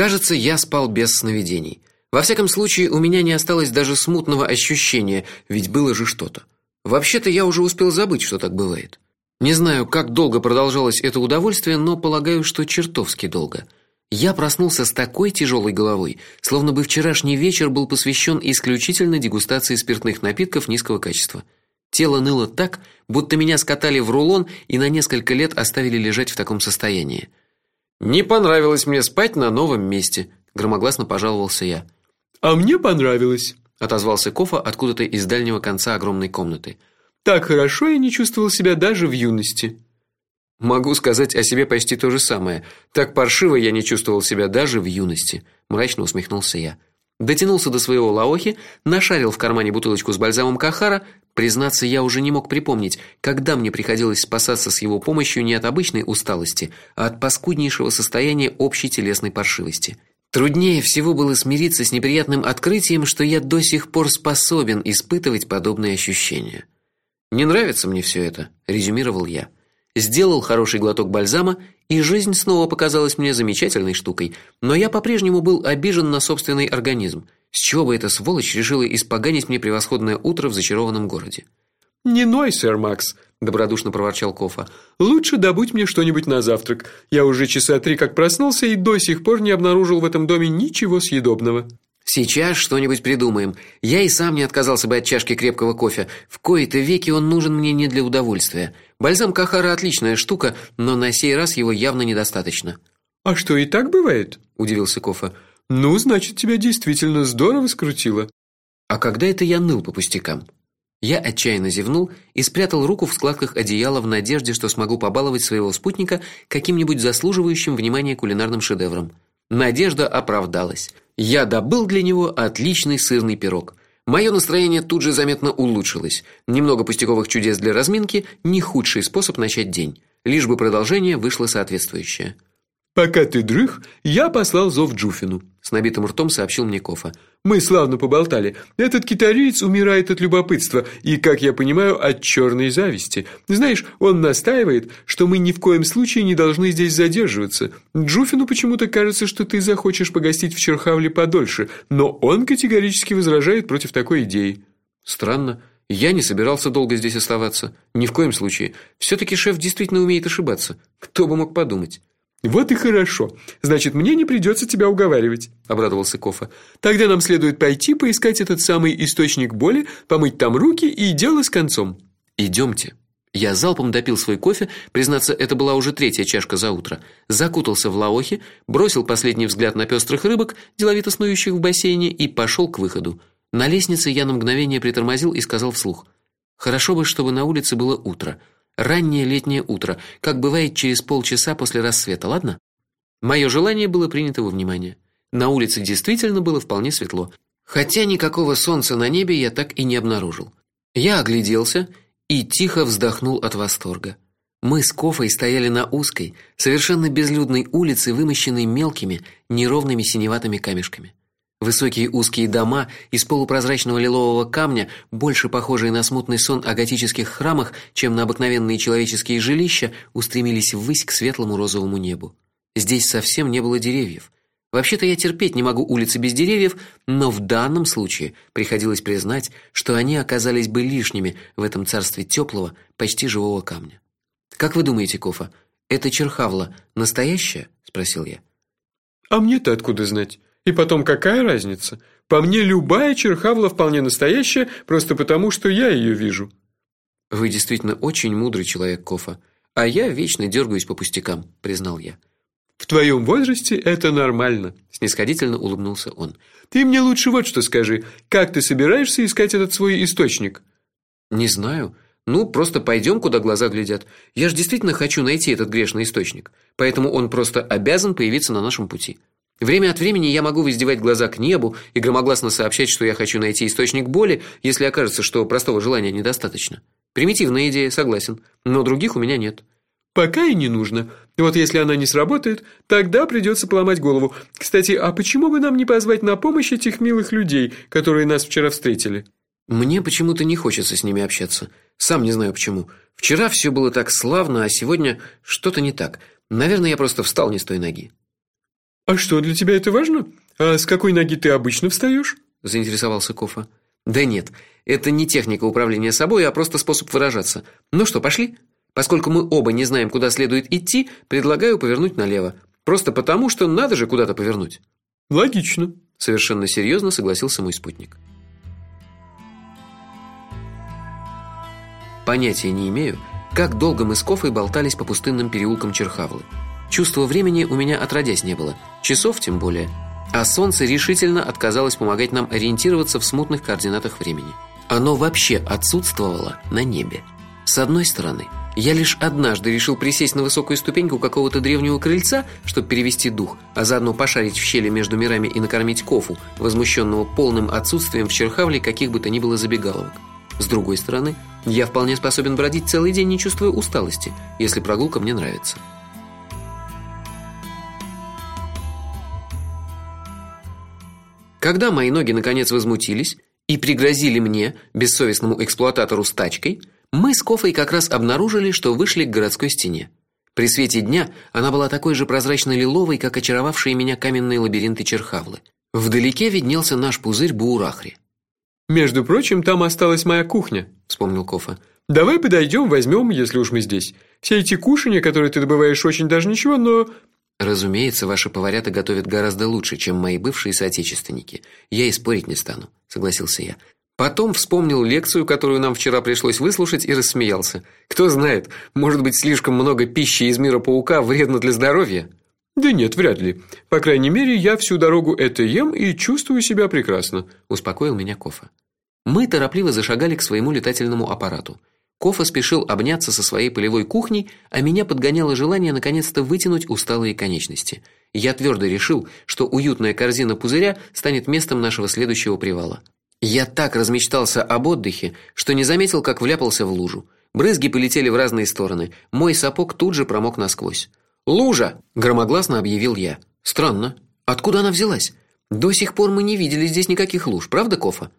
Кажется, я спал без сновидений. Во всяком случае, у меня не осталось даже смутного ощущения, ведь было же что-то. Вообще-то я уже успел забыть, что так бывает. Не знаю, как долго продолжалось это удовольствие, но полагаю, что чертовски долго. Я проснулся с такой тяжелой головой, словно бы вчерашний вечер был посвящен исключительно дегустации спиртных напитков низкого качества. Тело ныло так, будто меня скатали в рулон и на несколько лет оставили лежать в таком состоянии. Не понравилось мне спать на новом месте, громогласно пожаловался я. А мне понравилось, отозвался Кофа откуда-то из дальнего конца огромной комнаты. Так хорошо я не чувствовал себя даже в юности. Могу сказать о себе почти то же самое. Так паршиво я не чувствовал себя даже в юности, мрачно усмехнулся я. Дотянулся до своего лаохи, нашарил в кармане бутылочку с бальзамом Кахара. Признаться, я уже не мог припомнить, когда мне приходилось спасаться с его помощью не от обычной усталости, а от паскуднейшего состояния общей телесной паршивости. Труднее всего было смириться с неприятным открытием, что я до сих пор способен испытывать подобные ощущения. Не нравится мне все это, резюмировал я. Сделал хороший глоток бальзама, и жизнь снова показалась мне замечательной штукой, но я по-прежнему был обижен на собственный организм. С чего бы эта сволочь решила испоганить мне превосходное утро в зачарованном городе? Не ной, сэр Макс, добродушно проворчал Кофа. Лучше добудь мне что-нибудь на завтрак. Я уже часа три как проснулся и до сих пор не обнаружил в этом доме ничего съедобного. Сейчас что-нибудь придумаем. Я и сам не отказался бы от чашки крепкого кофе. В кои-то веки он нужен мне не для удовольствия. Бальзам Кахара отличная штука, но на сей раз его явно недостаточно. А что и так бывает? удивился Кофа. Ну, значит, тебя действительно здорово скрутило. А когда это я ныл по пустякам? Я отчаянно зевнул и спрятал руку в складках одеяла в надежде, что смогу побаловать своего спутника каким-нибудь заслуживающим внимания кулинарным шедевром. Надежда оправдалась. Я добыл для него отличный сырный пирог. Мое настроение тут же заметно улучшилось. Немного пустяковых чудес для разминки не худший способ начать день, лишь бы продолжение вышло соответствующее. Пока ты дрых, я послал зов Джуфину, с набитым ртом сообщил мне Кофа. Мы славно поболтали. Этот китариец умирает от любопытства и, как я понимаю, от черной зависти. Знаешь, он настаивает, что мы ни в коем случае не должны здесь задерживаться. Джуфину почему-то кажется, что ты захочешь погостить в Черхавле подольше, но он категорически возражает против такой идеи. Странно. Я не собирался долго здесь оставаться. Ни в коем случае. все таки шеф действительно умеет ошибаться. Кто бы мог подумать? Вот и хорошо. Значит, мне не придется тебя уговаривать, обрадовался Кофа. Тогда нам следует пойти поискать этот самый источник боли, помыть там руки и дело с концом. Идемте. Я залпом допил свой кофе, признаться, это была уже третья чашка за утро. Закутался в лаохи, бросил последний взгляд на пестрых рыбок, деловито снующих в бассейне, и пошел к выходу. На лестнице я на мгновение притормозил и сказал вслух: "Хорошо бы, чтобы на улице было утро". Раннее летнее утро, как бывает через полчаса после рассвета, ладно? Мое желание было принято во внимание. На улице действительно было вполне светло, хотя никакого солнца на небе я так и не обнаружил. Я огляделся и тихо вздохнул от восторга. Мы с Кофой стояли на узкой, совершенно безлюдной улице, вымощенной мелкими, неровными синеватыми камешками. Высокие узкие дома из полупрозрачного лилового камня, больше похожие на смутный сон о готических храмах, чем на обыкновенные человеческие жилища, устремились ввысь к светлому розовому небу. Здесь совсем не было деревьев. Вообще-то я терпеть не могу улицы без деревьев, но в данном случае приходилось признать, что они оказались бы лишними в этом царстве теплого, почти живого камня. Как вы думаете, Кофа, это черхавла настоящая? спросил я. А мне-то откуда знать? И потом, какая разница? По мне любая черхавла вполне настоящая, просто потому, что я ее вижу. Вы действительно очень мудрый человек, Кофа, а я вечно дергаюсь по пустякам, признал я. В твоем возрасте это нормально, снисходительно улыбнулся он. Ты мне лучше вот что скажи: как ты собираешься искать этот свой источник? Не знаю. Ну, просто пойдем, куда глаза глядят. Я ж действительно хочу найти этот грешный источник, поэтому он просто обязан появиться на нашем пути. Время от времени я могу воздевать глаза к небу и громогласно сообщать, что я хочу найти источник боли, если окажется, что простого желания недостаточно. Примитивная идея, согласен, но других у меня нет. Пока и не нужно. Вот если она не сработает, тогда придется поломать голову. Кстати, а почему бы нам не позвать на помощь этих милых людей, которые нас вчера встретили? Мне почему-то не хочется с ними общаться. Сам не знаю почему. Вчера все было так славно, а сегодня что-то не так. Наверное, я просто встал не с той ноги. А что, для тебя это важно? А с какой ноги ты обычно встаешь? заинтересовался Кофа. Да нет, это не техника управления собой, а просто способ выражаться. Ну что, пошли? Поскольку мы оба не знаем, куда следует идти, предлагаю повернуть налево. Просто потому, что надо же куда-то повернуть. Логично, совершенно серьезно согласился мой спутник. Понятия не имею, как долго мы с Кофой болтались по пустынным переулкам Черхавлы. Чувства времени у меня отродясь не было, часов тем более. А солнце решительно отказалось помогать нам ориентироваться в смутных координатах времени. Оно вообще отсутствовало на небе. С одной стороны, я лишь однажды решил присесть на высокую ступеньку какого-то древнего крыльца, чтобы перевести дух, а заодно пошарить в щели между мирами и накормить Кофу, возмущенного полным отсутствием в Черхавле каких бы то ни было забегаловок. С другой стороны, я вполне способен бродить целый день, не чувствуя усталости, если прогулка мне нравится. Когда мои ноги наконец возмутились и пригрозили мне, бессовестному эксплуататору с тачкой, мы с Кофой как раз обнаружили, что вышли к городской стене. При свете дня она была такой же прозрачно-лиловой, как очаровавшие меня каменные лабиринты Черхавлы. Вдалеке виднелся наш пузырь Буурахри. Между прочим, там осталась моя кухня, вспомнил Кофа. Давай подойдем, возьмем, если уж мы здесь. Все эти кушанья, которые ты добываешь, очень даже ничего, но Разумеется, ваши поварята готовят гораздо лучше, чем мои бывшие соотечественники. Я и спорить не стану, согласился я. Потом вспомнил лекцию, которую нам вчера пришлось выслушать, и рассмеялся. Кто знает, может быть, слишком много пищи из мира паука вредно для здоровья. Да нет, вряд ли. По крайней мере, я всю дорогу это ем и чувствую себя прекрасно, успокоил меня Кофа. Мы торопливо зашагали к своему летательному аппарату. Кофа спешил обняться со своей полевой кухней, а меня подгоняло желание наконец-то вытянуть усталые конечности. Я твердо решил, что уютная корзина пузыря станет местом нашего следующего привала. Я так размечтался об отдыхе, что не заметил, как вляпался в лужу. Брызги полетели в разные стороны. Мой сапог тут же промок насквозь. "Лужа!" громогласно объявил я. Странно, откуда она взялась? До сих пор мы не видели здесь никаких луж, правда, Кофа?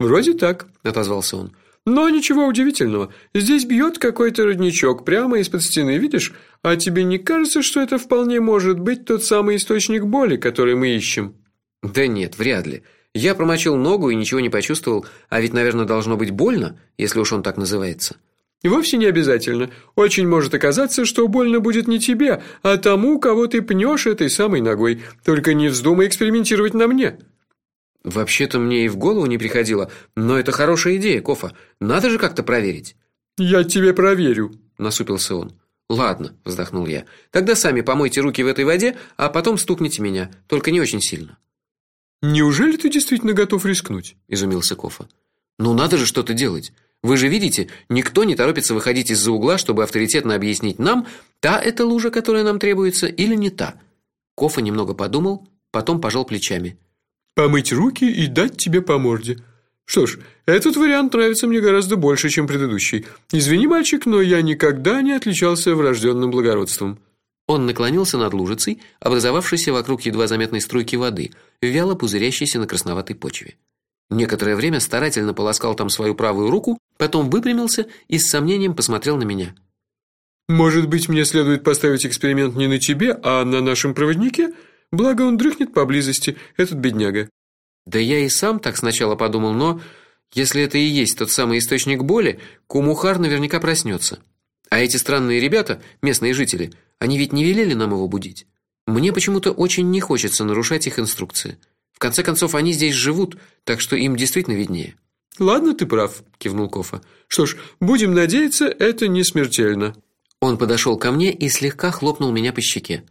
Вроде так, отозвался он. Но ничего удивительного. Здесь бьет какой-то родничок прямо из-под стены, видишь? А тебе не кажется, что это вполне может быть тот самый источник боли, который мы ищем? Да нет, вряд ли. Я промочил ногу и ничего не почувствовал, а ведь, наверное, должно быть больно, если уж он так называется. И вовсе не обязательно. Очень может оказаться, что больно будет не тебе, а тому, кого ты пнешь этой самой ногой. Только не вздумай экспериментировать на мне. Вообще-то мне и в голову не приходило, но это хорошая идея, Кофа. Надо же как-то проверить. Я тебе проверю, насупился он. Ладно, вздохнул я. Тогда сами помойте руки в этой воде, а потом стукните меня, только не очень сильно. Неужели ты действительно готов рискнуть? изумился Кофа. Ну надо же что-то делать. Вы же видите, никто не торопится выходить из-за угла, чтобы авторитетно объяснить нам, та это лужа, которая нам требуется, или не та. Кофа немного подумал, потом пожал плечами помыть руки и дать тебе по морде. Что ж, этот вариант нравится мне гораздо больше, чем предыдущий. Извини, мальчик, но я никогда не отличался врожденным благородством. Он наклонился над лужицей, образовавшейся вокруг едва заметной струйки воды, вяло пузырящейся на красноватой почве. Некоторое время старательно полоскал там свою правую руку, потом выпрямился и с сомнением посмотрел на меня. Может быть, мне следует поставить эксперимент не на тебе, а на нашем проводнике? Благо он дрыхнет поблизости, этот бедняга. Да я и сам так сначала подумал, но если это и есть тот самый источник боли, Кумухар наверняка проснется. А эти странные ребята, местные жители, они ведь не велели нам его будить. Мне почему-то очень не хочется нарушать их инструкции. В конце концов, они здесь живут, так что им действительно виднее. Ладно, ты прав, кивнул Кофа. Что ж, будем надеяться, это не смертельно. Он подошел ко мне и слегка хлопнул меня по щеке.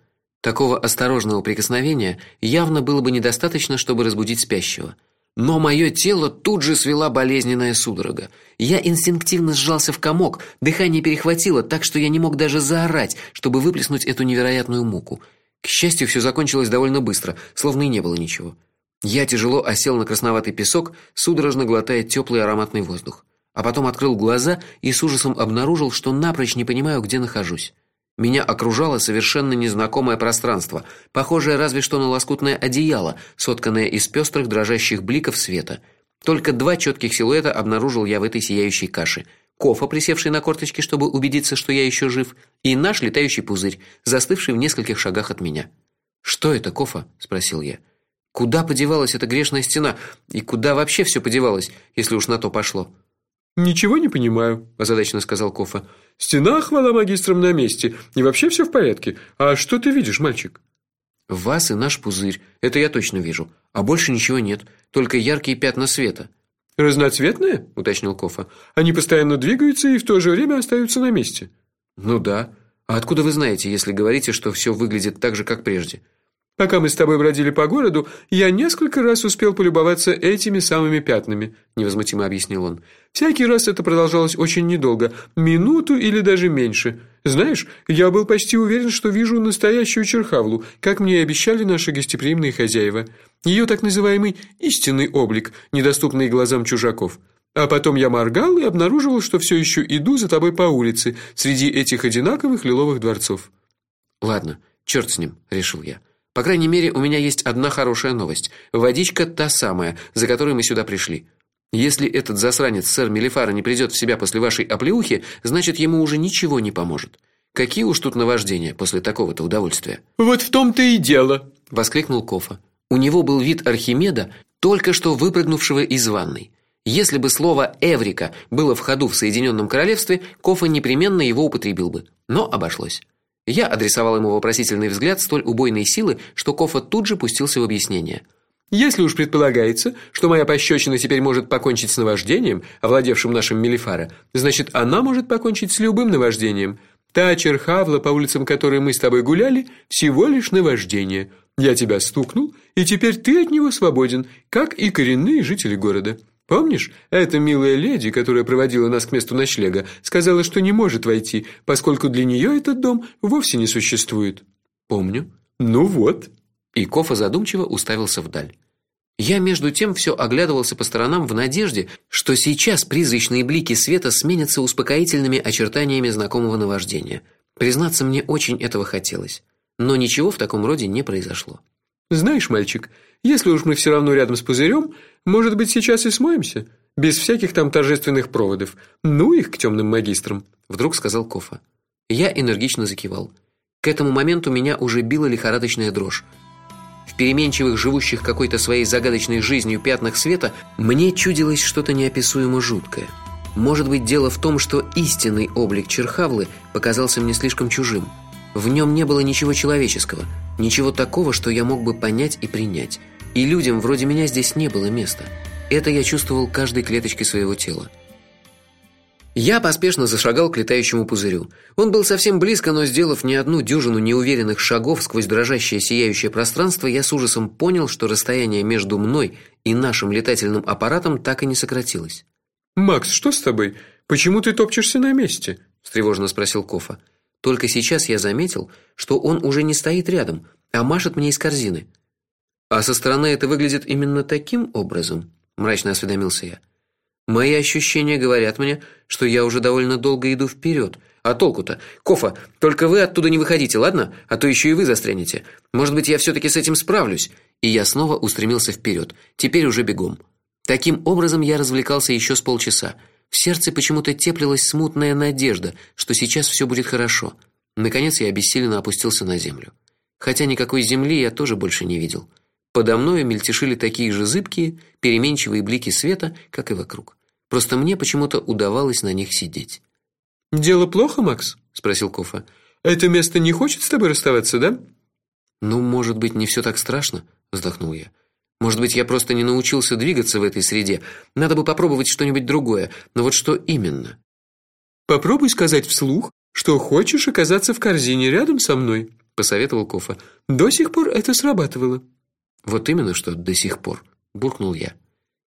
Такого осторожного прикосновения явно было бы недостаточно, чтобы разбудить спящего. Но мое тело тут же свела болезненная судорога. Я инстинктивно сжался в комок, дыхание перехватило, так что я не мог даже заорать, чтобы выплеснуть эту невероятную муку. К счастью, все закончилось довольно быстро, словно и не было ничего. Я тяжело осел на красноватый песок, судорожно глотая теплый ароматный воздух. А потом открыл глаза и с ужасом обнаружил, что напрочь не понимаю, где нахожусь. Меня окружало совершенно незнакомое пространство, похожее разве что на лоскутное одеяло, сотканное из пестрых дрожащих бликов света. Только два четких силуэта обнаружил я в этой сияющей каше. Кофа, присевший на корточки, чтобы убедиться, что я еще жив, и наш летающий пузырь, застывший в нескольких шагах от меня. Что это, Кофа? спросил я. Куда подевалась эта грешная стена и куда вообще все подевалось, если уж на то пошло? Ничего не понимаю, озадаченно сказал Кофа. Стена, хвала магистрам, на месте, и вообще все в порядке. А что ты видишь, мальчик? Вас и наш пузырь. Это я точно вижу. А больше ничего нет, только яркие пятна света. Разноцветные? уточнил Кофа. Они постоянно двигаются и в то же время остаются на месте. Ну да. А откуда вы знаете, если говорите, что все выглядит так же, как прежде? Пока мы с тобой бродили по городу, я несколько раз успел полюбоваться этими самыми пятнами, невозмутимо объяснил он. Всякий раз это продолжалось очень недолго, минуту или даже меньше. Знаешь, я был почти уверен, что вижу настоящую черхавлу, как мне и обещали наши гостеприимные хозяева. Ее так называемый истинный облик, недоступный глазам чужаков. А потом я моргал и обнаруживал, что все еще иду за тобой по улице среди этих одинаковых лиловых дворцов. Ладно, черт с ним, решил я. По крайней мере, у меня есть одна хорошая новость. Водичка та самая, за которой мы сюда пришли. Если этот засранец сэр Мелифара не придет в себя после вашей оплеухи, значит, ему уже ничего не поможет. Какие уж тут наваждения после такого-то удовольствия. Вот в том-то и дело, воскликнул Кофа. У него был вид Архимеда, только что выпрыгнувшего из ванной. Если бы слово эврика было в ходу в Соединенном королевстве, Кофа непременно его употребил бы, но обошлось. Я адресовал ему вопросительный взгляд столь убойной силы, что Кофа тут же пустился в объяснение. Если уж предполагается, что моя пощечина теперь может покончить с наваждением, овладевшим нашим Мелифара, значит, она может покончить с любым наваждением. Та черхавла, по улицам которой мы с тобой гуляли, всего лишь наваждение. Я тебя стукнул, и теперь ты от него свободен, как и коренные жители города. Помнишь, эта милая леди, которая проводила нас к месту ночлега, сказала, что не может войти, поскольку для нее этот дом вовсе не существует. Помню. Ну вот. И Кофа задумчиво уставился вдаль. Я между тем все оглядывался по сторонам в надежде, что сейчас призрачные блики света сменятся успокоительными очертаниями знакомого наваждения. Признаться, мне очень этого хотелось, но ничего в таком роде не произошло. Знаешь, мальчик, если уж мы все равно рядом с пузырем, может быть, сейчас и смоемся, без всяких там торжественных проводов. Ну их к темным магистрам, вдруг сказал Кофа. Я энергично закивал. К этому моменту меня уже била лихорадочная дрожь. В переменчивых, живущих какой-то своей загадочной жизнью пятнах света мне чудилось что-то неописуемо жуткое. Может быть, дело в том, что истинный облик Черхавлы показался мне слишком чужим. В нем не было ничего человеческого, ничего такого, что я мог бы понять и принять. И людям вроде меня здесь не было места. Это я чувствовал каждой клеточкой своего тела. Я поспешно зашагал к летающему пузырю. Он был совсем близко, но сделав не одну дюжину неуверенных шагов сквозь дрожащее сияющее пространство, я с ужасом понял, что расстояние между мной и нашим летательным аппаратом так и не сократилось. Макс, что с тобой? Почему ты топчешься на месте? встревоженно спросил Кофа. Только сейчас я заметил, что он уже не стоит рядом, а машет мне из корзины. А со стороны это выглядит именно таким образом, мрачно осведомился я. Мои ощущения говорят мне, что я уже довольно долго иду вперед. А толку-то? Кофа, только вы оттуда не выходите, ладно? А то еще и вы застрянете. Может быть, я все таки с этим справлюсь. И я снова устремился вперед, теперь уже бегом. Таким образом я развлекался еще с полчаса. В сердце почему-то теплилась смутная надежда, что сейчас все будет хорошо. Наконец я обессиленно опустился на землю. Хотя никакой земли я тоже больше не видел. Подо мной мельтешили такие же зыбкие, переменчивые блики света, как и вокруг. Просто мне почему-то удавалось на них сидеть. Дело плохо, Макс? спросил Кофа. Это место не хочет с тобой расставаться, да? Ну, может быть, не все так страшно, вздохнул я. Может быть, я просто не научился двигаться в этой среде. Надо бы попробовать что-нибудь другое. Но вот что именно? Попробуй сказать вслух, что хочешь оказаться в корзине рядом со мной, посоветовал Кофа. До сих пор это срабатывало. Вот именно что до сих пор, буркнул я.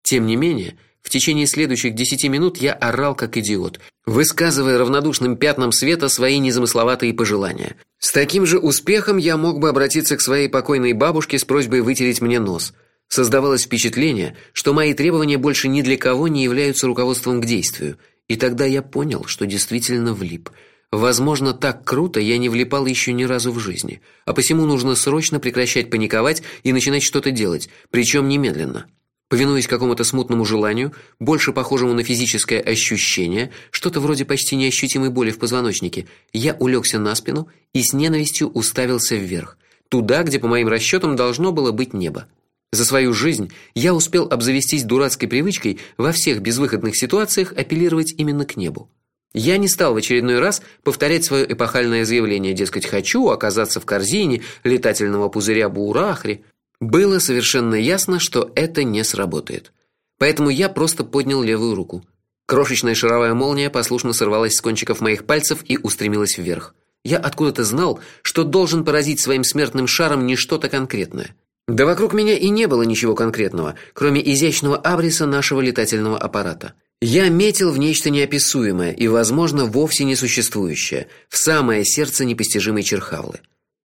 Тем не менее, в течение следующих десяти минут я орал как идиот, высказывая равнодушным пятнам света свои незамысловатые пожелания. С таким же успехом я мог бы обратиться к своей покойной бабушке с просьбой вытереть мне нос. Создавалось впечатление, что мои требования больше ни для кого не являются руководством к действию, и тогда я понял, что действительно влип. Возможно, так круто я не влипал еще ни разу в жизни, а посему нужно срочно прекращать паниковать и начинать что-то делать, причем немедленно. Повинуясь какому-то смутному желанию, больше похожему на физическое ощущение, что-то вроде почти неощутимой боли в позвоночнике, я улегся на спину и с ненавистью уставился вверх. туда, где по моим расчетам должно было быть небо. За свою жизнь я успел обзавестись дурацкой привычкой во всех безвыходных ситуациях апеллировать именно к небу. Я не стал в очередной раз повторять свое эпохальное заявление, дескать, хочу оказаться в корзине летательного пузыря Буурахри. Было совершенно ясно, что это не сработает. Поэтому я просто поднял левую руку. Крошечная шаровая молния послушно сорвалась с кончиков моих пальцев и устремилась вверх. Я откуда-то знал, что должен поразить своим смертным шаром не что-то конкретное. Да вокруг меня и не было ничего конкретного, кроме изящного абриса нашего летательного аппарата. Я метил в нечто неописуемое и, возможно, вовсе не существующее, в самое сердце непостижимой Черхавлы.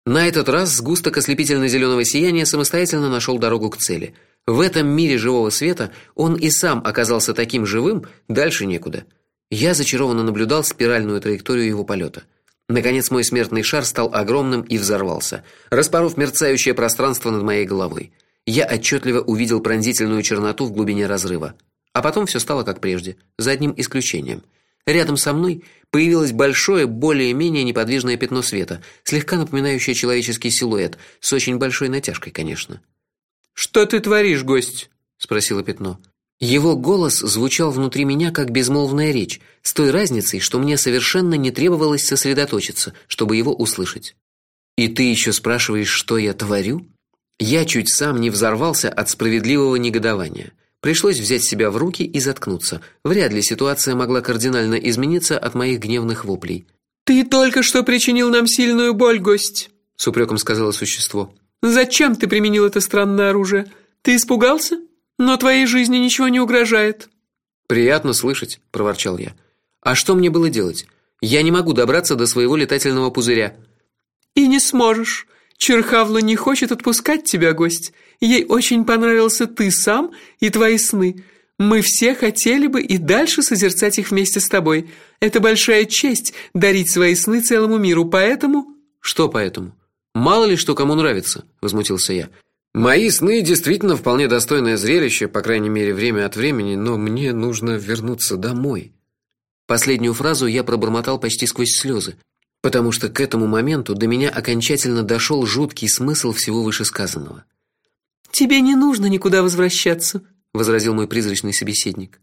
На этот раз сгусток ослепительно зеленого сияния самостоятельно нашел дорогу к цели. В этом мире живого света он и сам оказался таким живым, дальше некуда. Я зачарованно наблюдал спиральную траекторию его полета. Наконец мой смертный шар стал огромным и взорвался, распоров мерцающее пространство над моей головой. Я отчетливо увидел пронзительную черноту в глубине разрыва. А потом все стало как прежде, за одним исключением. Рядом со мной появилось большое, более-менее неподвижное пятно света, слегка напоминающее человеческий силуэт, с очень большой натяжкой, конечно. Что ты творишь, гость? спросило пятно. Его голос звучал внутри меня как безмолвная речь, с той разницей, что мне совершенно не требовалось сосредоточиться, чтобы его услышать. И ты еще спрашиваешь, что я творю? Я чуть сам не взорвался от справедливого негодования. Пришлось взять себя в руки и заткнуться. Вряд ли ситуация могла кардинально измениться от моих гневных воплей. Ты только что причинил нам сильную боль, гость, с упреком сказала существо. Зачем ты применил это странное оружие? Ты испугался? Но твоей жизни ничего не угрожает. Приятно слышать, проворчал я. А что мне было делать? Я не могу добраться до своего летательного пузыря. И не сможешь. Черхавла не хочет отпускать тебя, гость. Ей очень понравился ты сам и твои сны. Мы все хотели бы и дальше созерцать их вместе с тобой. Это большая честь дарить свои сны целому миру, поэтому Что поэтому? Мало ли что кому нравится, возмутился я. Мои сны действительно вполне достойное зрелище, по крайней мере, время от времени, но мне нужно вернуться домой. Последнюю фразу я пробормотал почти сквозь слезы потому что к этому моменту до меня окончательно дошел жуткий смысл всего вышесказанного. Тебе не нужно никуда возвращаться, возразил мой призрачный собеседник.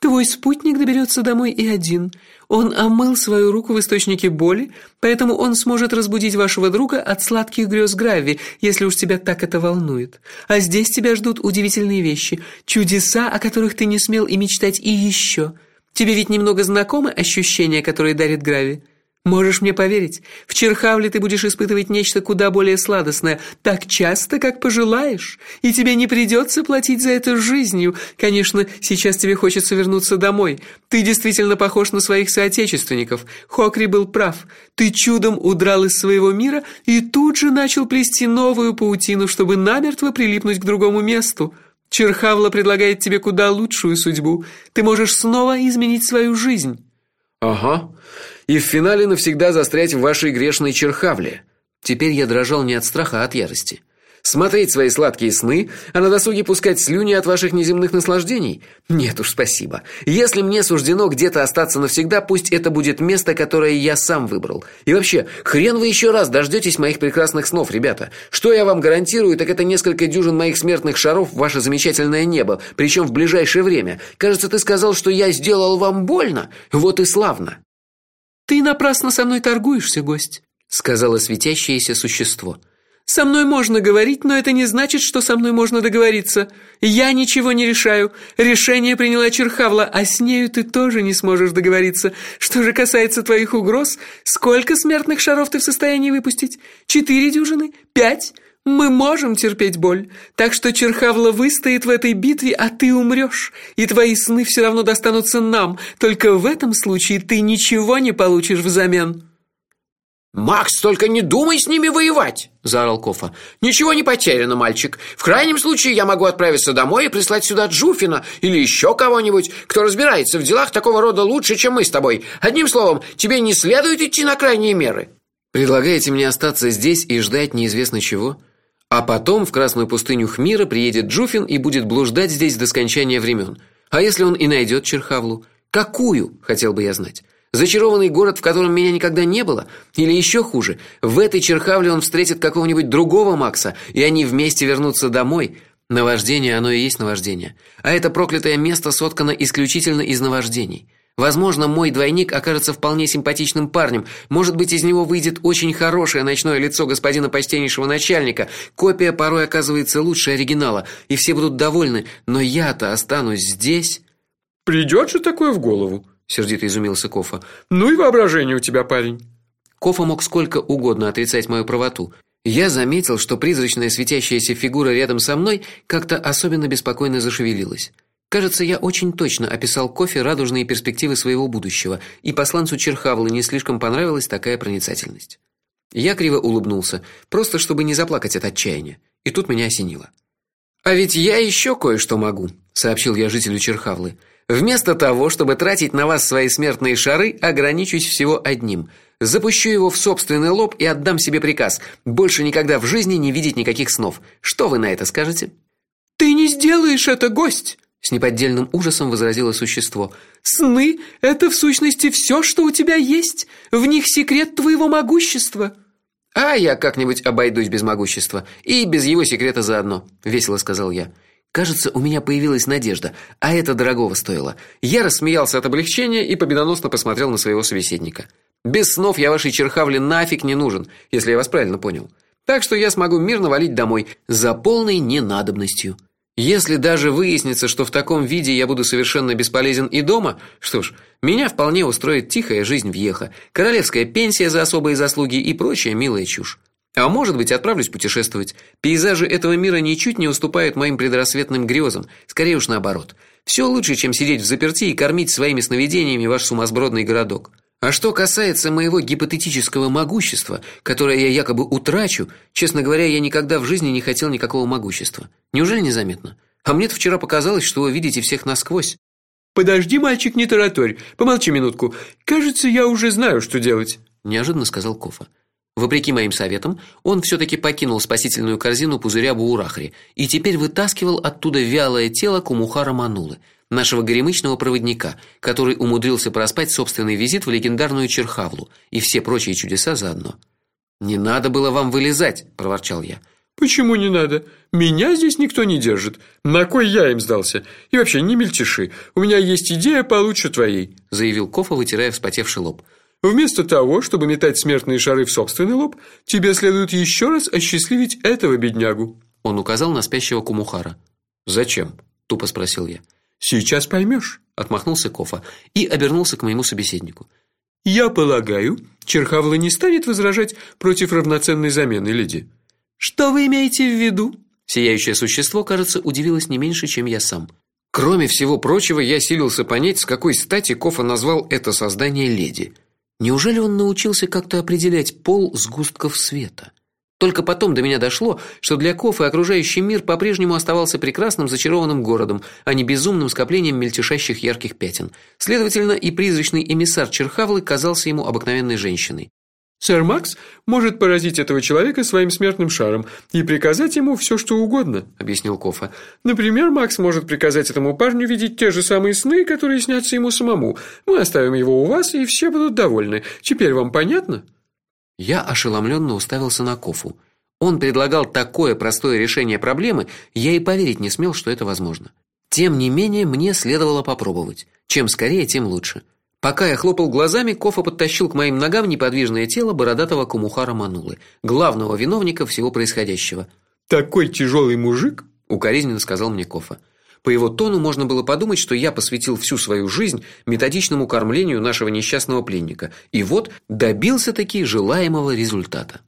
Твой спутник доберется домой и один. Он омыл свою руку в источнике боли, поэтому он сможет разбудить вашего друга от сладких грез Грави, если уж тебя так это волнует. А здесь тебя ждут удивительные вещи, чудеса, о которых ты не смел и мечтать и еще. Тебе ведь немного знакомы ощущения, которые дарит Грави? Можешь мне поверить, в Черхавле ты будешь испытывать нечто куда более сладостное, так часто, как пожелаешь, и тебе не придется платить за это жизнью. Конечно, сейчас тебе хочется вернуться домой. Ты действительно похож на своих соотечественников. Хокри был прав. Ты чудом удрал из своего мира и тут же начал плести новую паутину, чтобы намертво прилипнуть к другому месту. Черхавла предлагает тебе куда лучшую судьбу. Ты можешь снова изменить свою жизнь. Ага и в финале навсегда застрять в вашей грешной черхавле. Теперь я дрожал не от страха, а от ярости. Смотреть свои сладкие сны, а на досуге пускать слюни от ваших неземных наслаждений? Нет уж, спасибо. Если мне суждено где-то остаться навсегда, пусть это будет место, которое я сам выбрал. И вообще, хрен вы еще раз дождетесь моих прекрасных снов, ребята. Что я вам гарантирую, так это несколько дюжин моих смертных шаров в ваше замечательное небо, причем в ближайшее время. Кажется, ты сказал, что я сделал вам больно. Вот и славно. Ты напрасно со мной торгуешься, гость, сказала светящееся существо. Со мной можно говорить, но это не значит, что со мной можно договориться. Я ничего не решаю. Решение приняла Черхавла, а с нею ты тоже не сможешь договориться. Что же касается твоих угроз, сколько смертных шаров ты в состоянии выпустить? Четыре дюжины? Пять? Мы можем терпеть боль, так что Черхавла выстоит в этой битве, а ты умрешь, и твои сны все равно достанутся нам. Только в этом случае ты ничего не получишь взамен. Макс, только не думай с ними воевать, заорал Кофа. Ничего не потеряно, мальчик. В крайнем случае я могу отправиться домой и прислать сюда Джуфина или еще кого-нибудь, кто разбирается в делах такого рода лучше, чем мы с тобой. Одним словом, тебе не следует идти на крайние меры. Предлагаете мне остаться здесь и ждать неизвестно чего? А потом в Красную пустыню Хмира приедет Джуфин и будет блуждать здесь до скончания времен. А если он и найдет Черхавлу? Какую, хотел бы я знать. Зачарованный город, в котором меня никогда не было, или еще хуже, в этой Черхавле он встретит какого-нибудь другого Макса, и они вместе вернутся домой. Наваждение оно и есть наваждение. А это проклятое место соткано исключительно из наваждений. Возможно, мой двойник окажется вполне симпатичным парнем. Может быть, из него выйдет очень хорошее ночное лицо господина почтеннейшего начальника. Копия порой оказывается лучше оригинала, и все будут довольны, но я-то останусь здесь. Придет же такое в голову, сердито изумился Кофа. Ну и воображение у тебя, парень. Кофа мог сколько угодно отрицать мою правоту. Я заметил, что призрачная светящаяся фигура рядом со мной как-то особенно беспокойно зашевелилась. Кажется, я очень точно описал кофе радужные перспективы своего будущего, и посланцу Черхавлы не слишком понравилась такая проницательность. Я криво улыбнулся, просто чтобы не заплакать от отчаяния. И тут меня осенило. А ведь я еще кое-что могу, сообщил я жителю Черхавлы. Вместо того, чтобы тратить на вас свои смертные шары, ограничусь всего одним. Запущу его в собственный лоб и отдам себе приказ: больше никогда в жизни не видеть никаких снов. Что вы на это скажете? Ты не сделаешь это, гость, с неподдельным ужасом возразило существо. Сны это в сущности все, что у тебя есть. В них секрет твоего могущества. А я как-нибудь обойдусь без могущества и без его секрета заодно, весело сказал я. Кажется, у меня появилась надежда, а это дорогого стоило. Я рассмеялся от облегчения и победоносно посмотрел на своего собеседника. Без снов я вашей черхавле нафиг не нужен, если я вас правильно понял. Так что я смогу мирно валить домой за полной ненадобностью. Если даже выяснится, что в таком виде я буду совершенно бесполезен и дома, что ж, меня вполне устроит тихая жизнь в Ехо, королевская пенсия за особые заслуги и прочая милая чушь. А может быть, отправлюсь путешествовать. Пейзажи этого мира ничуть не уступают моим предрассветным грезам, скорее уж наоборот. Все лучше, чем сидеть в заперти и кормить своими сновидениями ваш сумасбродный городок. А что касается моего гипотетического могущества, которое я якобы утрачу, честно говоря, я никогда в жизни не хотел никакого могущества. Неужели незаметно? А мне-то вчера показалось, что вы видите всех насквозь. Подожди, мальчик, не тараторь. Помолчи минутку. Кажется, я уже знаю, что делать, неожиданно сказал Кофа. Вопреки моим советам, он все таки покинул спасительную корзину пузыря Буурахри и теперь вытаскивал оттуда вялое тело Кумухара Манулы нашего горемычного проводника, который умудрился проспать собственный визит в легендарную Черхавлу и все прочие чудеса заодно. Не надо было вам вылезать, проворчал я. Почему не надо? Меня здесь никто не держит. На кой я им сдался? И вообще не мельтеши. У меня есть идея получше твоей, заявил Кофа, вытирая вспотевший лоб. Вместо того, чтобы метать смертные шары в собственный лоб, тебе следует еще раз осчастливить этого беднягу. Он указал на спящего Кумухара. Зачем? тупо спросил я. Сейчас поймешь», – отмахнулся Кофа и обернулся к моему собеседнику. Я полагаю, Черхавла не станет возражать против равноценной замены леди. Что вы имеете в виду? Сияющее существо, кажется, удивилось не меньше, чем я сам. Кроме всего прочего, я силился понять, с какой стати Кофа назвал это создание леди. Неужели он научился как-то определять пол сгустков света? Только потом до меня дошло, что для Кофы окружающий мир по-прежнему оставался прекрасным зачарованным городом, а не безумным скоплением мельтешащих ярких пятен. Следовательно, и призрачный эмиссар Черхавлы казался ему обыкновенной женщиной. Сэр Макс может поразить этого человека своим смертным шаром и приказать ему все, что угодно, объяснил Кофа. Например, Макс может приказать этому парню видеть те же самые сны, которые снятся ему самому. Мы оставим его у вас, и все будут довольны. Теперь вам понятно? Я ошеломленно уставился на Кофу. Он предлагал такое простое решение проблемы, я и поверить не смел, что это возможно. Тем не менее, мне следовало попробовать. Чем скорее, тем лучше. Пока я хлопал глазами, Кофа подтащил к моим ногам неподвижное тело бородатого Кумухара Манулы, главного виновника всего происходящего. Такой тяжелый мужик, укоризненно сказал мне Кофа. По его тону можно было подумать, что я посвятил всю свою жизнь методичному кормлению нашего несчастного пленника, и вот добился таки желаемого результата.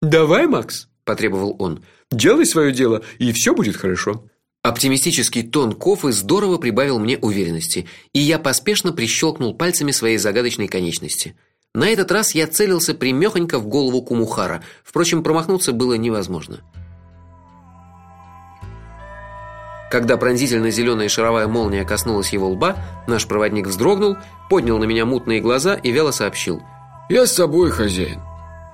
"Давай, Макс", потребовал он. "Делай свое дело, и все будет хорошо". Оптимистический тон Кофы здорово прибавил мне уверенности, и я поспешно прищелкнул пальцами своей загадочной конечности. На этот раз я целился примехонько в голову Кумухара. Впрочем, промахнуться было невозможно. Когда пронзительно зеленая шаровая молния коснулась его лба, наш проводник вздрогнул, поднял на меня мутные глаза и вяло сообщил: "Я с собой, хозяин".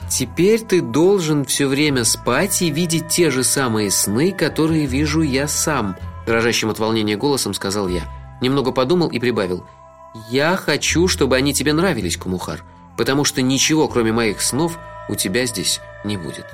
Теперь ты должен все время спать и видеть те же самые сны, которые вижу я сам, дрожащим от волнения голосом сказал я. Немного подумал и прибавил: Я хочу, чтобы они тебе нравились, Кумухар, потому что ничего, кроме моих снов, у тебя здесь не будет.